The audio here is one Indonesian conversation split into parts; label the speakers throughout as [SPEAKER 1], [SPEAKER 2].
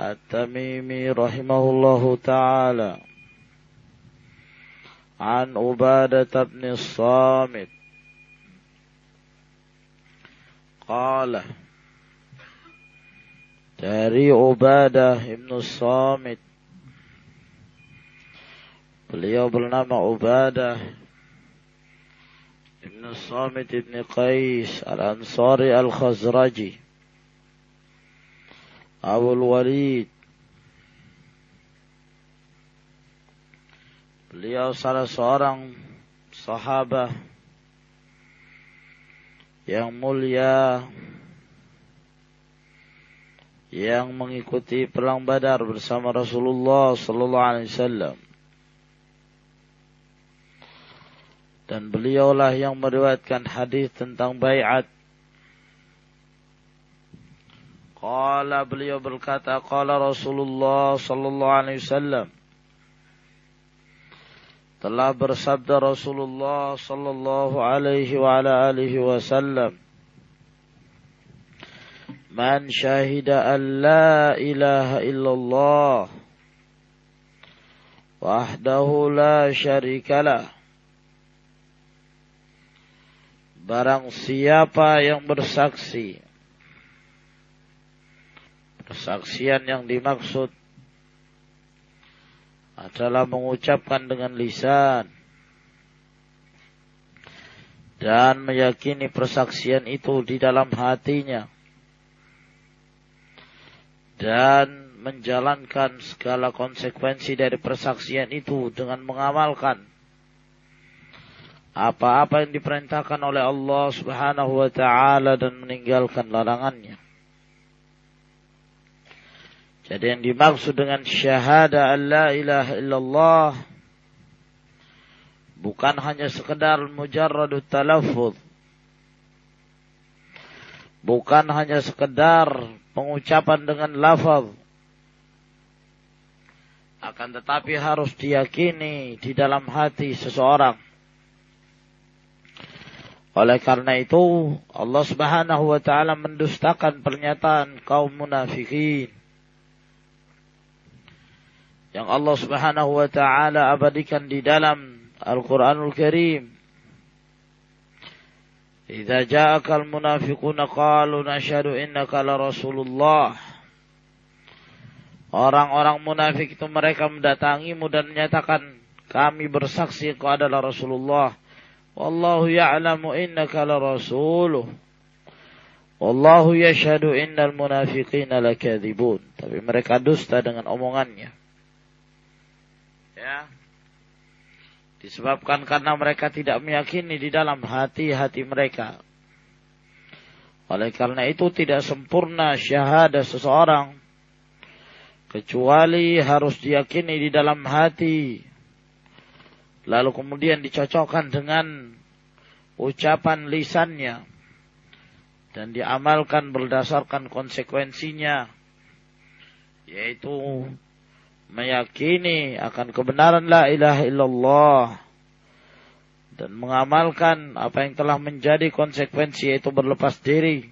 [SPEAKER 1] التميمي رحمه الله تعالى عن عبادة بن الصامت قال dari Ubadah ibnu Samit beliau bernama Ubadah ibnu Samit ibnu Qais al-Ansari al-Khazraji Abu Walid Beliau salah seorang sahabat yang mulia yang mengikuti perang Badar bersama Rasulullah sallallahu alaihi wasallam. Dan beliaulah yang meriwayatkan hadis tentang baiat Qala beliau berkata qala Rasulullah sallallahu alaihi wasallam. Telah bersabda Rasulullah sallallahu alaihi wa ala alihi wasallam Man syahida an la ilaha illallah wahdahu la syarikalah Barang siapa yang bersaksi Persaksian yang dimaksud adalah mengucapkan dengan lisan dan meyakini persaksian itu di dalam hatinya dan menjalankan segala konsekuensi dari persaksian itu dengan mengamalkan apa-apa yang diperintahkan oleh Allah Subhanahu wa taala dan meninggalkan larangannya. Jadi yang dimaksud dengan syahada la ilaha illallah bukan hanya sekedar mujarradut talaffuz. Bukan hanya sekedar pengucapan dengan lafaz. Akan tetapi harus diyakini di dalam hati seseorang. Oleh karena itu Allah Subhanahu wa taala mendustakan pernyataan kaum munafikin yang Allah Subhanahu wa taala abadikan di dalam Al-Qur'anul Karim. Idza ja'aka al-munafiquna qalu nashhadu innaka la Rasulullah. Orang-orang munafik itu mereka mendatangimu dan menyatakan kami bersaksi engkau adalah Rasulullah. Wallahu ya'lamu innaka la rasuluh. Wallahu yashhadu innal munafiqina lakadzibun. Tapi mereka dusta dengan omongannya. Ya. Disebabkan karena mereka tidak meyakini di dalam hati-hati mereka. Oleh karena itu tidak sempurna syahadah seseorang. Kecuali harus diyakini di dalam hati. Lalu kemudian dicocokkan dengan ucapan lisannya. Dan diamalkan berdasarkan konsekuensinya. Yaitu meyakini akan kebenaran la ilaha illallah dan mengamalkan apa yang telah menjadi konsekuensi yaitu berlepas diri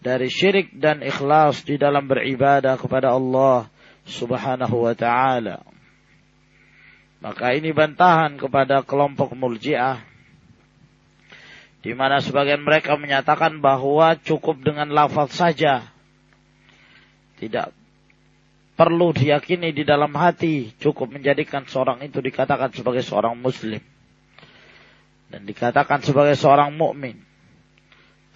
[SPEAKER 1] dari syirik dan ikhlas di dalam beribadah kepada Allah Subhanahu wa taala. Maka ini bantahan kepada kelompok Murji'ah di mana sebagian mereka menyatakan bahwa cukup dengan lafaz saja tidak perlu diyakini di dalam hati cukup menjadikan seorang itu dikatakan sebagai seorang muslim dan dikatakan sebagai seorang mukmin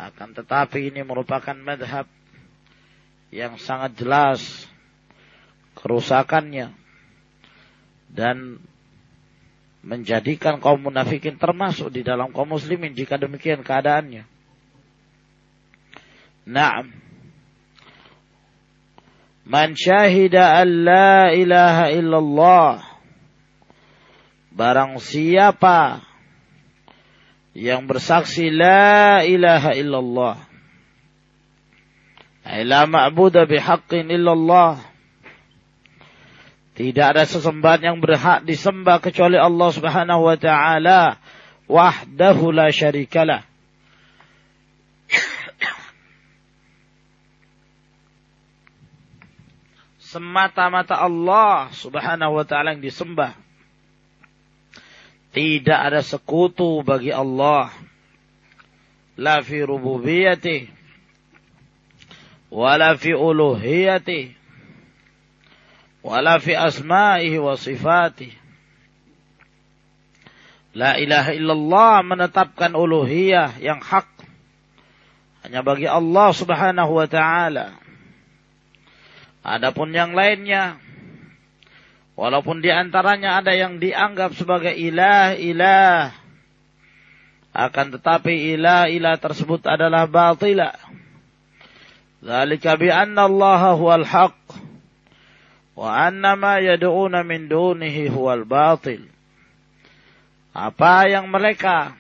[SPEAKER 1] akan tetapi ini merupakan madhab yang sangat jelas kerusakannya dan menjadikan kaum munafikin termasuk di dalam kaum muslimin jika demikian keadaannya. Naam. Man syahida an la ilaha illallah. Barang siapa yang bersaksi la ilaha illallah. La ma'budu illallah. Tidak ada sesembahan yang berhak disembah kecuali Allah Subhanahu wa taala wahdahu la syarikalah. Semata-mata Allah subhanahu wa ta'ala yang disembah. Tidak ada sekutu bagi Allah. La fi rububiyati. Wala fi uluhiyati. Wala fi asma'ihi wa sifati. La ilaha illallah menetapkan uluhiyah yang hak. Hanya bagi Allah subhanahu wa ta'ala Adapun yang lainnya, walaupun di antaranya ada yang dianggap sebagai ilah-ilah, akan tetapi ilah-ilah tersebut adalah batila. Zalika bi anna Allah huwal haq wa anna ma min dunihi huwal batil. Apa yang mereka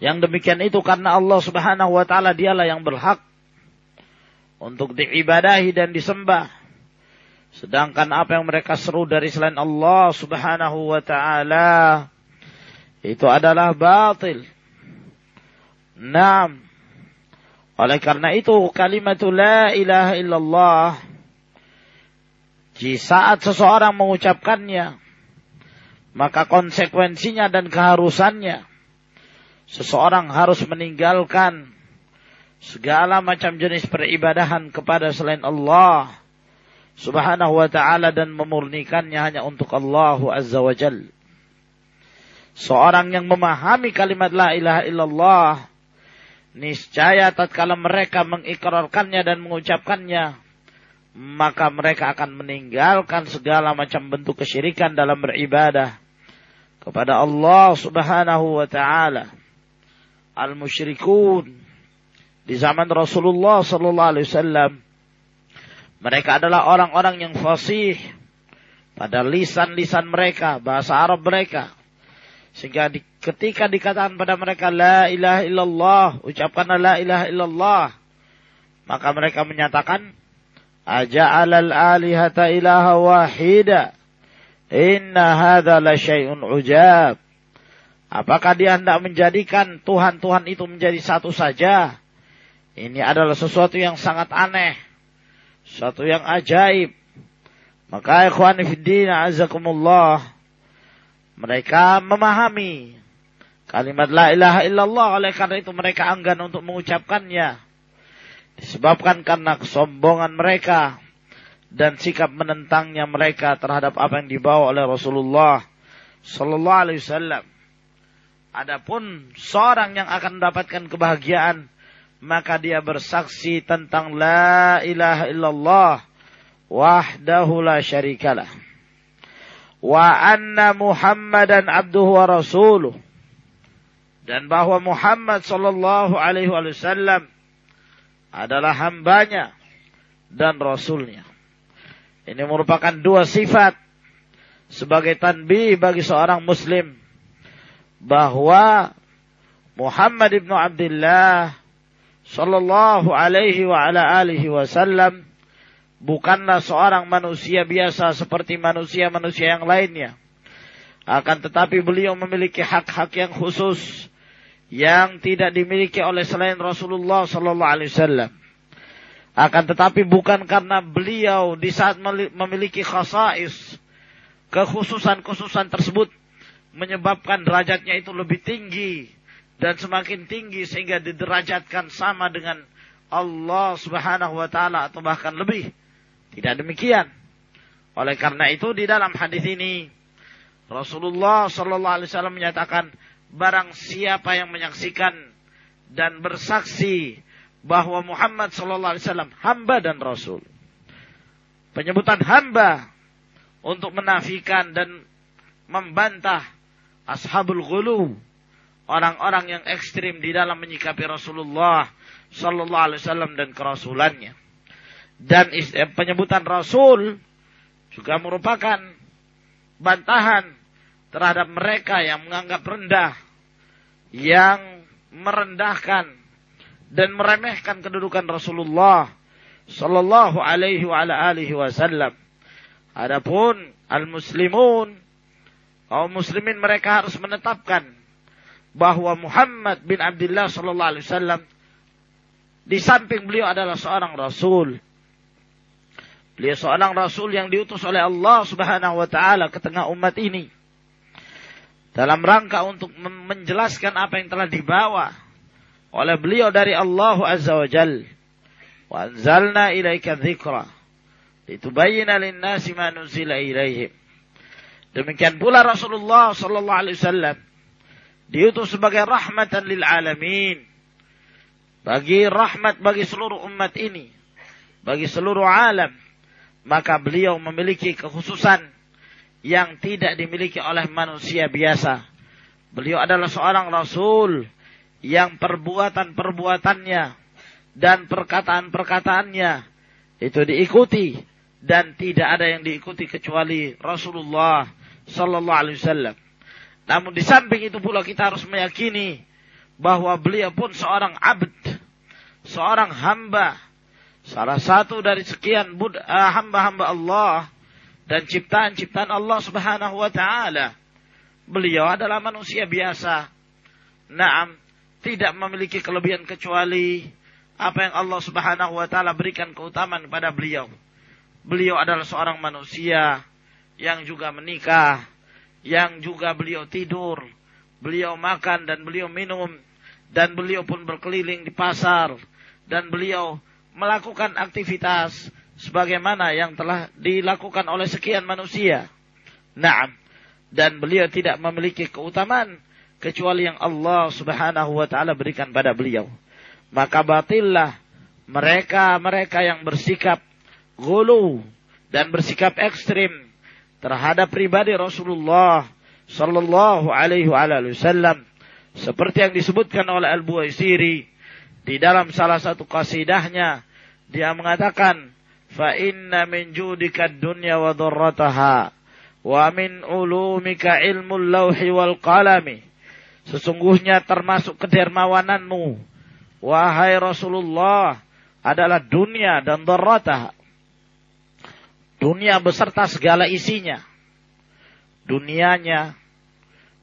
[SPEAKER 1] yang demikian itu karena Allah Subhanahu wa taala dialah yang berhak untuk diibadahi dan disembah. Sedangkan apa yang mereka seru dari selain Allah subhanahu wa ta'ala itu adalah batil. Naam. Oleh karena itu kalimat la ilaha illallah di saat seseorang mengucapkannya maka konsekuensinya dan keharusannya seseorang harus meninggalkan segala macam jenis peribadahan kepada selain Allah subhanahu wa ta'ala dan memurnikannya hanya untuk Allah azza wa jal. Seorang yang memahami kalimat la ilaha illallah, niscaya tatkala mereka mengikrarkannya dan mengucapkannya, maka mereka akan meninggalkan segala macam bentuk kesyirikan dalam beribadah kepada Allah subhanahu wa ta'ala. Al-musyrikun di zaman Rasulullah sallallahu alaihi wasallam mereka adalah orang-orang yang fasih pada lisan-lisan mereka, bahasa Arab mereka. Sehingga di, ketika dikatakan pada mereka la ilaha illallah, ucapkanlah la ilaha illallah, maka mereka menyatakan aja'alal alihata ilaha wahida. Inna hadha la syai'un ujab. Apakah dia hendak menjadikan Tuhan-Tuhan itu menjadi satu saja? Ini adalah sesuatu yang sangat aneh. Sesuatu yang ajaib. Maka ikhwan fiddin azakumullah. Mereka memahami kalimat la ilaha illallah. Oleh karena itu mereka enggan untuk mengucapkannya. Disebabkan karena kesombongan mereka. Dan sikap menentangnya mereka terhadap apa yang dibawa oleh Rasulullah Sallallahu Alaihi Wasallam. Adapun seorang yang akan mendapatkan kebahagiaan maka dia bersaksi tentang la ilaha illallah wahdahu la syarikalah. Wa anna muhammadan abduhu wa rasuluh. Dan bahwa Muhammad sallallahu alaihi wasallam adalah hambanya dan rasulnya. Ini merupakan dua sifat sebagai tanbih bagi seorang muslim. Bahwa Muhammad ibnu Abdullah sallallahu alaihi wa ala alihi wasallam bukanlah seorang manusia biasa seperti manusia-manusia yang lainnya. Akan tetapi beliau memiliki hak-hak yang khusus yang tidak dimiliki oleh selain Rasulullah sallallahu alaihi wasallam. Akan tetapi bukan karena beliau di saat memiliki khasais, kekhususan-khususan tersebut menyebabkan derajatnya itu lebih tinggi dan semakin tinggi sehingga diderajatkan sama dengan Allah Subhanahu wa taala atau bahkan lebih. Tidak demikian. Oleh karena itu di dalam hadis ini Rasulullah Shallallahu Alaihi Wasallam menyatakan barang siapa yang menyaksikan dan bersaksi bahwa Muhammad Shallallahu Alaihi Wasallam hamba dan Rasul. Penyebutan hamba untuk menafikan dan membantah ashabul ghulu orang-orang yang ekstrim di dalam menyikapi Rasulullah Sallallahu Alaihi Wasallam dan kerasulannya. Dan eh, penyebutan Rasul juga merupakan bantahan terhadap mereka yang menganggap rendah, yang merendahkan dan meremehkan kedudukan Rasulullah Sallallahu Alaihi Wasallam. Adapun al-muslimun, kaum muslimin mereka harus menetapkan bahwa Muhammad bin Abdullah Sallallahu Alaihi Wasallam di samping beliau adalah seorang rasul. Beliau seorang rasul yang diutus oleh Allah Subhanahu wa taala ke tengah umat ini. Dalam rangka untuk menjelaskan apa yang telah dibawa oleh beliau dari Allah Azza wa Jal. Wa anzalna ilaika dzikra litubayyana lin-nasi ma nuzila ilaihim. Demikian pula Rasulullah sallallahu alaihi wasallam diutus sebagai rahmatan lil alamin bagi rahmat bagi seluruh umat ini, bagi seluruh alam, maka beliau memiliki kekhususan yang tidak dimiliki oleh manusia biasa. Beliau adalah seorang rasul yang perbuatan-perbuatannya dan perkataan-perkataannya itu diikuti dan tidak ada yang diikuti kecuali Rasulullah sallallahu alaihi wasallam. Namun di samping itu pula kita harus meyakini bahwa beliau pun seorang abd, seorang hamba, salah satu dari sekian uh, hamba-hamba Allah dan ciptaan-ciptaan Allah Subhanahu wa taala. Beliau adalah manusia biasa. Naam, tidak memiliki kelebihan kecuali apa yang Allah Subhanahu wa taala berikan keutamaan kepada beliau. Beliau adalah seorang manusia yang juga menikah, yang juga beliau tidur, beliau makan dan beliau minum dan beliau pun berkeliling di pasar dan beliau melakukan aktivitas sebagaimana yang telah dilakukan oleh sekian manusia. Naam. Dan beliau tidak memiliki keutamaan kecuali yang Allah Subhanahu wa taala berikan pada beliau. Maka batillah mereka-mereka yang bersikap gulu dan bersikap ekstrim terhadap pribadi Rasulullah sallallahu alaihi wasallam. Seperti yang disebutkan oleh Al-Buaisiri di dalam salah satu kasidahnya dia mengatakan fa inna min judika dunya wa dharrataha wa min ulumika ilmu lauhi wal qalami. Sesungguhnya termasuk kedermawananmu wahai Rasulullah adalah dunia dan dharrataha dunia beserta segala isinya dunianya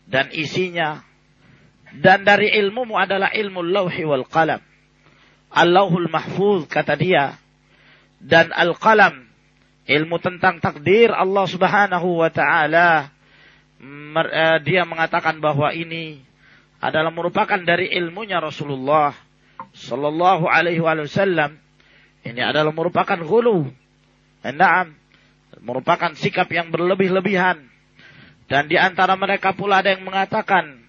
[SPEAKER 1] dan isinya dan dari ilmumu adalah ilmu lauhi wal qalam. Allahul mahfuz kata dia. Dan al-qalam. Ilmu tentang takdir Allah subhanahu wa ta'ala. Eh, dia mengatakan bahwa ini adalah merupakan dari ilmunya Rasulullah sallallahu alaihi wasallam. Ini adalah merupakan gulu. Naam. Merupakan sikap yang berlebih-lebihan. Dan di antara mereka pula ada yang mengatakan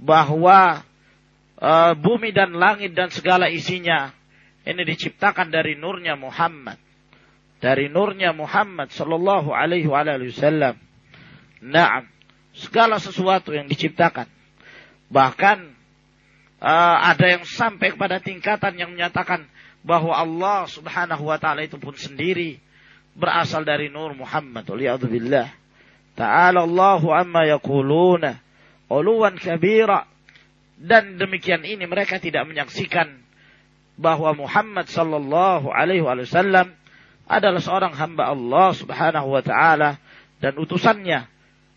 [SPEAKER 1] bahwa uh, bumi dan langit dan segala isinya ini diciptakan dari nurnya Muhammad. Dari nurnya Muhammad sallallahu alaihi wasallam. Naam, segala sesuatu yang diciptakan. Bahkan uh, ada yang sampai kepada tingkatan yang menyatakan bahwa Allah Subhanahu wa taala itu pun sendiri berasal dari nur Muhammad. Waliyadzubillah. Ta'ala Allahu amma yaquluna uluwan kabira dan demikian ini mereka tidak menyaksikan bahwa Muhammad sallallahu alaihi wasallam adalah seorang hamba Allah Subhanahu wa taala dan utusannya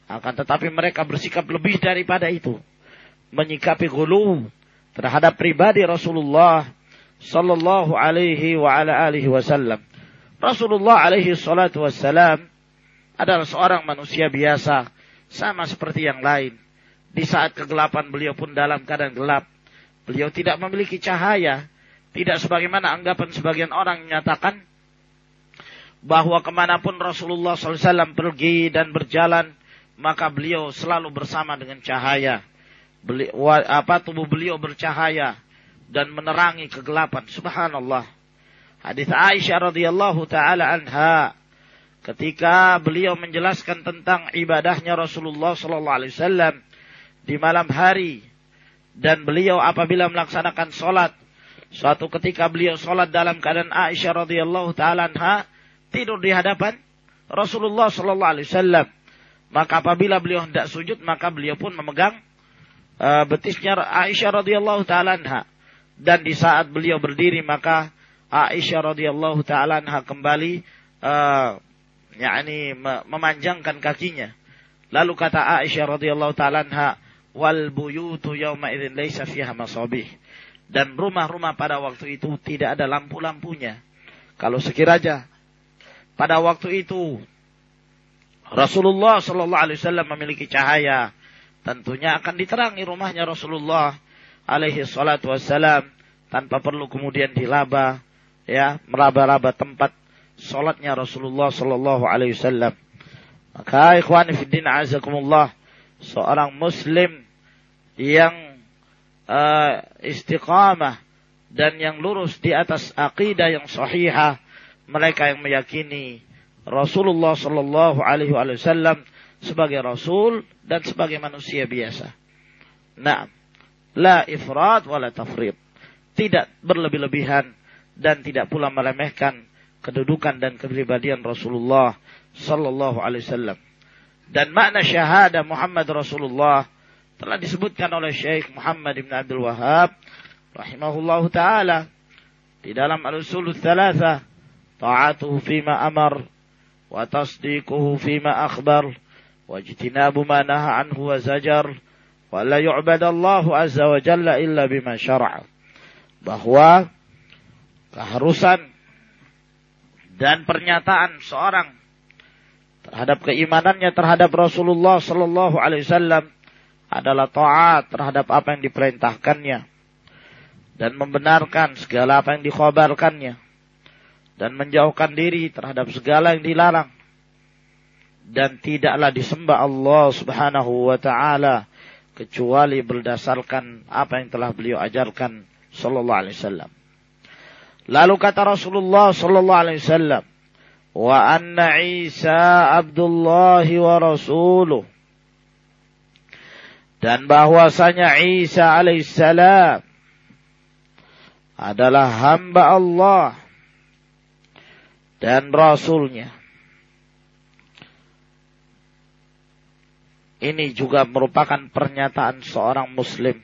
[SPEAKER 1] akan tetapi mereka bersikap lebih daripada itu menyikapi gulu terhadap pribadi Rasulullah sallallahu alaihi wa ala alihi wasallam Rasulullah alaihi salatu wassalam adalah seorang manusia biasa sama seperti yang lain di saat kegelapan beliau pun dalam keadaan gelap. Beliau tidak memiliki cahaya. Tidak sebagaimana anggapan sebagian orang menyatakan bahwa ke mana pun Rasulullah SAW pergi dan berjalan, maka beliau selalu bersama dengan cahaya. Beli, apa tubuh beliau bercahaya dan menerangi kegelapan. Subhanallah. Hadis Aisyah radhiyallahu taala anha. Ketika beliau menjelaskan tentang ibadahnya Rasulullah sallallahu alaihi wasallam di malam hari. Dan beliau apabila melaksanakan sholat suatu ketika beliau sholat dalam keadaan Aisyah radhiyallahu taala anha tidur di hadapan Rasulullah Sallallahu Alaihi Wasallam. Maka apabila beliau hendak sujud, maka beliau pun memegang uh, betisnya Aisyah radhiyallahu taala Dan di saat beliau berdiri, maka Aisyah radhiyallahu taala kembali uh, yakni memanjangkan kakinya. Lalu kata Aisyah radhiyallahu taala wal buyutu yawma idzin laisa fiha masabih. Dan rumah-rumah pada waktu itu tidak ada lampu-lampunya. Kalau sekiranya pada waktu itu Rasulullah Shallallahu Alaihi Wasallam memiliki cahaya, tentunya akan diterangi rumahnya Rasulullah Alaihi Salatu Wasallam tanpa perlu kemudian dilaba, ya meraba-raba tempat sholatnya Rasulullah Shallallahu Alaihi Wasallam. Maka ikhwan fiddin azakumullah seorang muslim yang uh, istiqamah dan yang lurus di atas akidah yang sahihah mereka yang meyakini Rasulullah Shallallahu Alaihi Wasallam sebagai Rasul dan sebagai manusia biasa. Nah, la ifrat wala tafrid. Tidak berlebih-lebihan dan tidak pula meremehkan kedudukan dan kepribadian Rasulullah sallallahu alaihi wasallam. Dan makna syahada Muhammad Rasulullah telah disebutkan oleh Syekh Muhammad bin Abdul Wahab rahimahullahu taala di dalam al-usul thalatha ta'atuhu fi ma amar wa tasdiquhu fi ma akhbar wa ijtinabu ma naha anhu wa zajar wa la yu'badallahu azza wa jalla illa bima syara'a bahwa keharusan dan pernyataan seorang terhadap keimanannya terhadap Rasulullah Sallallahu Alaihi Wasallam adalah taat terhadap apa yang diperintahkannya dan membenarkan segala apa yang dikhabarkannya dan menjauhkan diri terhadap segala yang dilarang dan tidaklah disembah Allah Subhanahu wa taala kecuali berdasarkan apa yang telah beliau ajarkan sallallahu alaihi wasallam. Lalu kata Rasulullah sallallahu alaihi wasallam, "Wa anna Isa Abdullah wa rasuluh." Dan bahwasanya Isa alaihissalam adalah hamba Allah dan Rasulnya. Ini juga merupakan pernyataan seorang Muslim.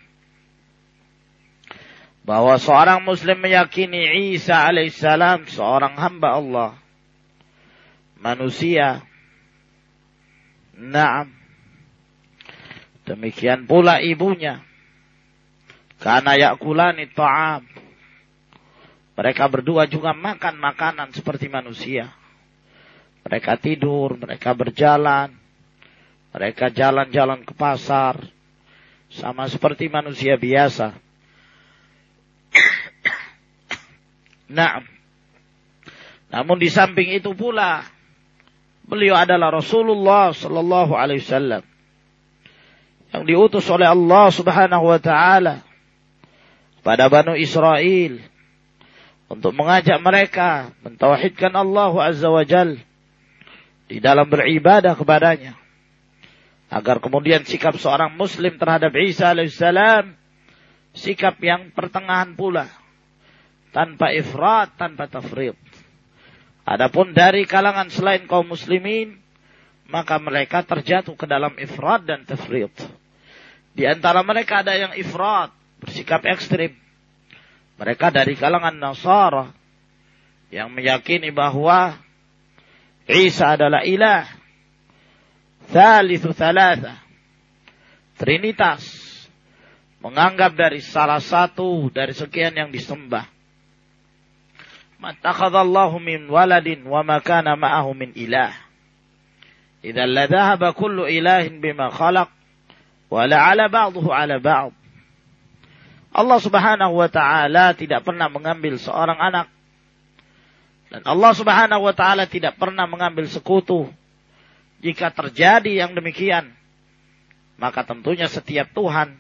[SPEAKER 1] Bahwa seorang Muslim meyakini Isa alaihissalam seorang hamba Allah. Manusia. Naam. Demikian pula ibunya. Karena yakulani ta'am mereka berdua juga makan makanan seperti manusia. Mereka tidur, mereka berjalan, mereka jalan-jalan ke pasar, sama seperti manusia biasa. Nah, namun di samping itu pula, beliau adalah Rasulullah Sallallahu Alaihi Wasallam yang diutus oleh Allah Subhanahu Wa Taala pada Banu Israel untuk mengajak mereka mentauhidkan Allah Azza wa Jal di dalam beribadah kepadanya. Agar kemudian sikap seorang muslim terhadap Isa alaihissalam sikap yang pertengahan pula. Tanpa ifrat, tanpa tafrid. Adapun dari kalangan selain kaum muslimin, maka mereka terjatuh ke dalam ifrat dan tafrid. Di antara mereka ada yang ifrat, bersikap ekstrim mereka dari kalangan Nasara yang meyakini bahwa Isa adalah ilah. Thalithu thalatha. Trinitas. Menganggap dari salah satu dari sekian yang disembah. Matakhadallahu min waladin wa makana ma'ahu min ilah. Idza la dhahaba kullu ilahin bima khalaq wa ba'dahu ala ba'd. Allah Subhanahu wa taala tidak pernah mengambil seorang anak Dan Allah subhanahu wa ta'ala tidak pernah mengambil sekutu. Jika terjadi yang demikian, maka tentunya setiap Tuhan,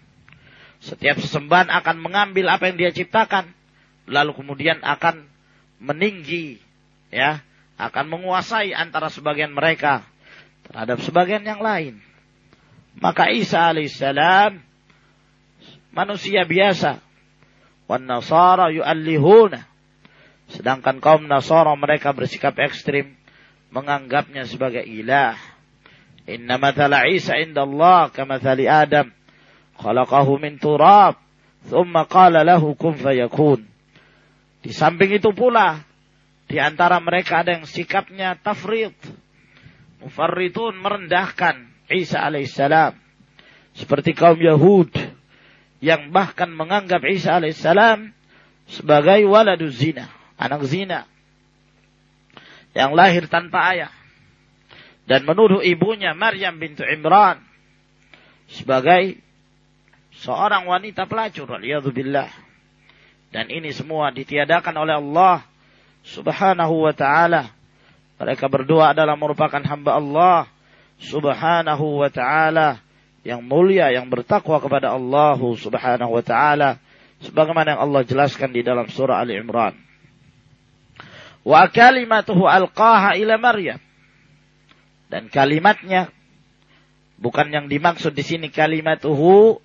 [SPEAKER 1] setiap sesembahan akan mengambil apa yang dia ciptakan, lalu kemudian akan meninggi, ya, akan menguasai antara sebagian mereka terhadap sebagian yang lain. Maka Isa alaihissalam manusia biasa. Wan nasara yu'allihuna. Sedangkan kaum Nasara mereka bersikap ekstrim menganggapnya sebagai ilah. Inna mathala Isa inda Allah kamathali Adam. Khalaqahu min turab. Thumma qala lahu kun fayakun. Di samping itu pula, di antara mereka ada yang sikapnya tafrid. Mufarritun merendahkan Isa alaihissalam. Seperti kaum Yahud yang bahkan menganggap Isa alaihissalam sebagai waladuz zina anak zina yang lahir tanpa ayah dan menuduh ibunya Maryam bintu Imran sebagai seorang wanita pelacur billah dan ini semua ditiadakan oleh Allah subhanahu wa ta'ala. Mereka berdua adalah merupakan hamba Allah subhanahu wa ta'ala. Yang mulia yang bertakwa kepada Allah subhanahu wa ta'ala. Sebagaimana yang Allah jelaskan di dalam surah Ali Imran Wa kalimatuhu alqaha ila Maryam. Dan kalimatnya bukan yang dimaksud di sini kalimatuhu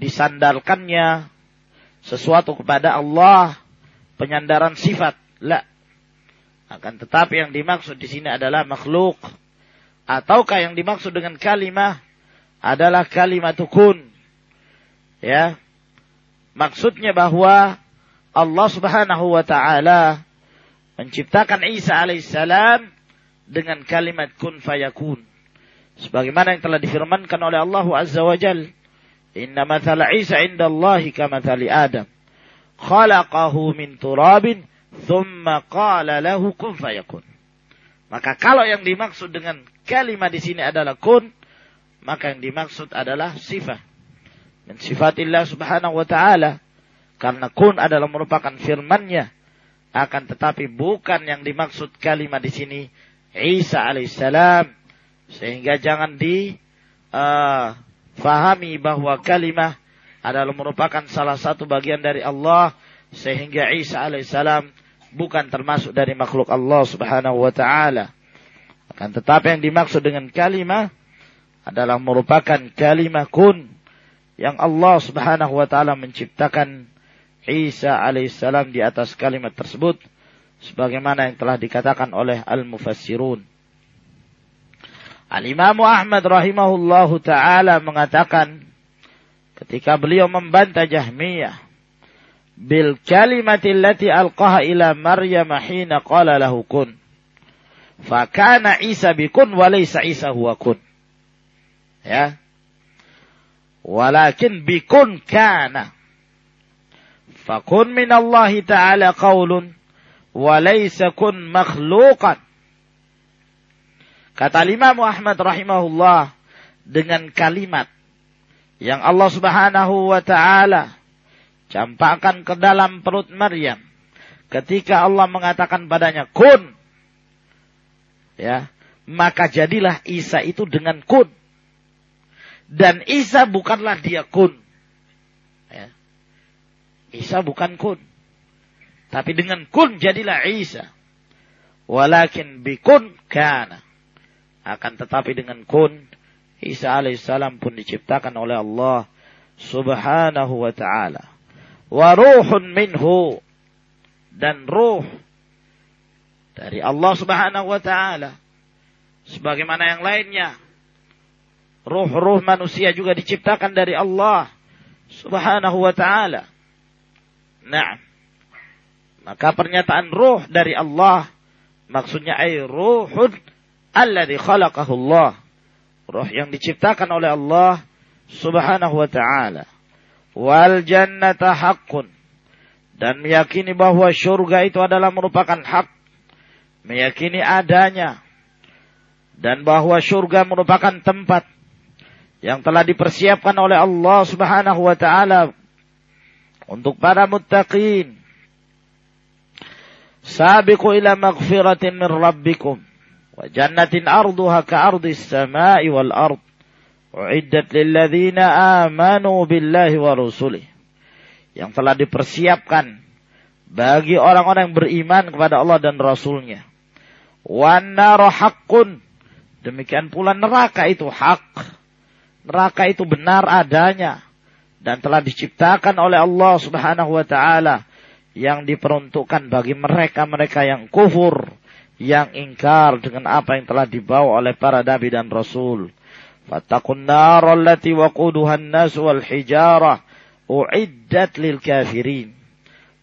[SPEAKER 1] disandarkannya sesuatu kepada Allah penyandaran sifat. La. Akan tetapi yang dimaksud di sini adalah makhluk. Ataukah yang dimaksud dengan kalimah adalah kalimat kun. Ya. Maksudnya bahwa Allah Subhanahu wa taala menciptakan Isa alaihissalam dengan kalimat kun fayakun. Sebagaimana yang telah difirmankan oleh Allah Azza wa Jal. Inna mathala Isa indallahi kamathali Adam. Khalaqahu min turabin, thumma qala lahu kun fayakun. Maka kalau yang dimaksud dengan kalimat di sini adalah kun, maka yang dimaksud adalah sifat. Dan sifatillah subhanahu wa ta'ala. Karena kun adalah merupakan firmannya akan tetapi bukan yang dimaksud kalimat di sini Isa alaihissalam. Sehingga jangan difahami uh, bahwa kalimat adalah merupakan salah satu bagian dari Allah. Sehingga Isa alaihissalam bukan termasuk dari makhluk Allah subhanahu wa ta'ala. Akan tetapi yang dimaksud dengan kalimat adalah merupakan kalimat kun yang Allah subhanahu wa ta'ala menciptakan Isa alaihissalam di atas kalimat tersebut sebagaimana yang telah dikatakan oleh al-mufassirun. Al-Imam Ahmad rahimahullahu taala mengatakan ketika beliau membantah Jahmiyah bil kalimati allati alqaha ila Maryam hina qala lahu kun fakana Isa bikun wa laysa Isa huwa kun ya walakin bikun kana Fakun min Allah Ta'ala qaulun walaysa kun makhluqan. Kata Imam Ahmad rahimahullah dengan kalimat yang Allah Subhanahu wa taala campakkan ke dalam perut Maryam ketika Allah mengatakan padanya kun ya maka jadilah Isa itu dengan kun dan Isa bukanlah dia kun Isa bukan kun. Tapi dengan kun jadilah Isa. Walakin bikun kana. Akan tetapi dengan kun, Isa alaihissalam pun diciptakan oleh Allah subhanahu wa ta'ala. Wa ruhun minhu. Dan ruh dari Allah subhanahu wa ta'ala. Sebagaimana yang lainnya. Ruh-ruh manusia juga diciptakan dari Allah subhanahu wa ta'ala. Nah, maka pernyataan ruh dari Allah maksudnya ay ruhun alladhi khalaqahu Allah. Ruh yang diciptakan oleh Allah Subhanahu wa taala. Wal jannata haqqun. Dan meyakini bahwa surga itu adalah merupakan hak. Meyakini adanya. Dan bahwa surga merupakan tempat yang telah dipersiapkan oleh Allah Subhanahu wa taala untuk para muttaqin. Sabiqu ila maghfiratin min rabbikum wa jannatin arduha ka ardis samai wal ard. Uiddat lilladzina amanu billahi wa rusulih. Yang telah dipersiapkan bagi orang-orang yang beriman kepada Allah dan Rasulnya. Wan haqqun. Demikian pula neraka itu hak. Neraka itu benar adanya dan telah diciptakan oleh Allah Subhanahu wa taala yang diperuntukkan bagi mereka-mereka yang kufur, yang ingkar dengan apa yang telah dibawa oleh para nabi dan rasul. Fattaqun nar allati waquduha an-nas wal hijarah uiddat lil kafirin.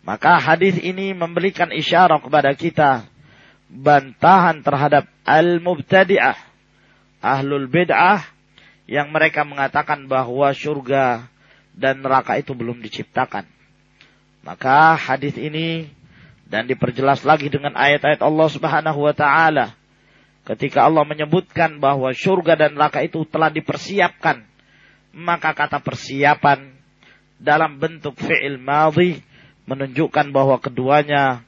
[SPEAKER 1] Maka hadis ini memberikan isyarat kepada kita bantahan terhadap al-mubtadi'ah, ahlul bid'ah yang mereka mengatakan bahwa surga dan neraka itu belum diciptakan. Maka hadis ini dan diperjelas lagi dengan ayat-ayat Allah Subhanahu wa taala ketika Allah menyebutkan bahwa surga dan neraka itu telah dipersiapkan maka kata persiapan dalam bentuk fi'il madhi menunjukkan bahwa keduanya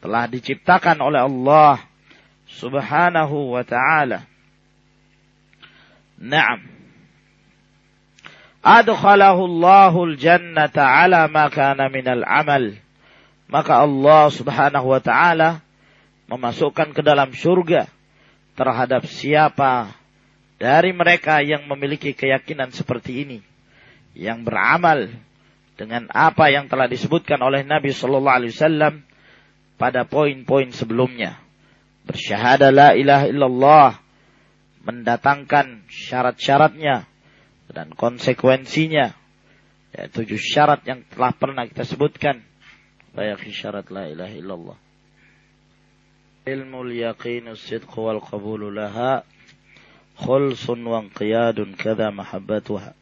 [SPEAKER 1] telah diciptakan oleh Allah Subhanahu wa taala. Naam adkhalahu Allahul jannata ala ma kana minal amal. Maka Allah Subhanahu wa taala memasukkan ke dalam surga terhadap siapa dari mereka yang memiliki keyakinan seperti ini yang beramal dengan apa yang telah disebutkan oleh Nabi sallallahu alaihi wasallam pada poin-poin sebelumnya. Bersyahadah la ilaha illallah mendatangkan syarat-syaratnya dan konsekuensinya ya, tujuh syarat yang telah pernah kita sebutkan فيفي شرط لا إله إلا الله علم اليقين الصدق والقبول لها خلص وانقياد كذا محبتها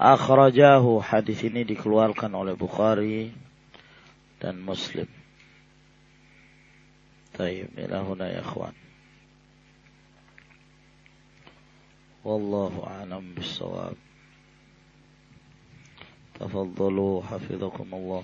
[SPEAKER 1] akhrajahu hadis ini dikeluarkan oleh Bukhari dan Muslim. Tayyib ila huna ya ikhwan. Wallahu a'lam bissawab. تفضلوا حفظكم الله